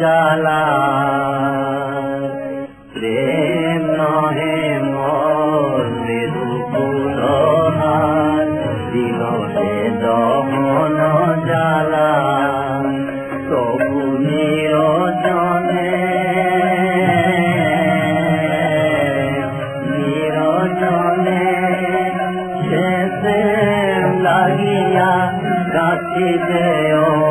জ্বালা প্রেম নহে মোর হার দিনতে দমন জ্বালা তবু নিরজনে নিরজনে শেষে লাগিয়া গাছিতে ও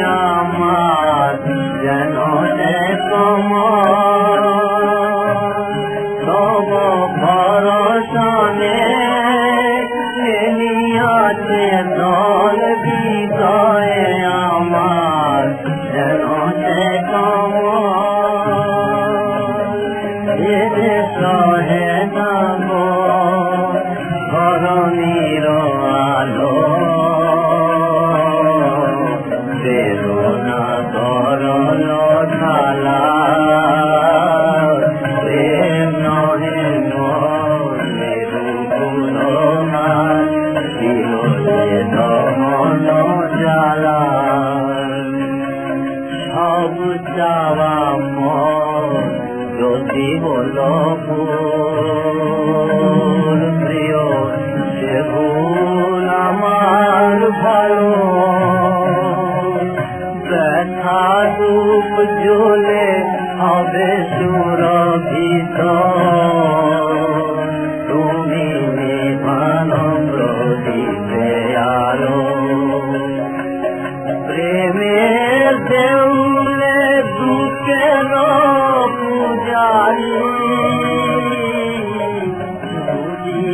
ভরসনে নিয়াছে দল হৃদয় আমার যেন কমল। এরে সহে নাম ধরণীর আলো। তরল ঢালা মেরু গুণমান দিলতে দমন জ্বালা সব চাওয়া যদি হলো প্রিয় সে ভুল আমার ভালো ব্যথা রূপ জ্বলে হবে সুরভিত।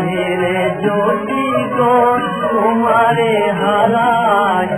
मेरे जो तुमारे हालात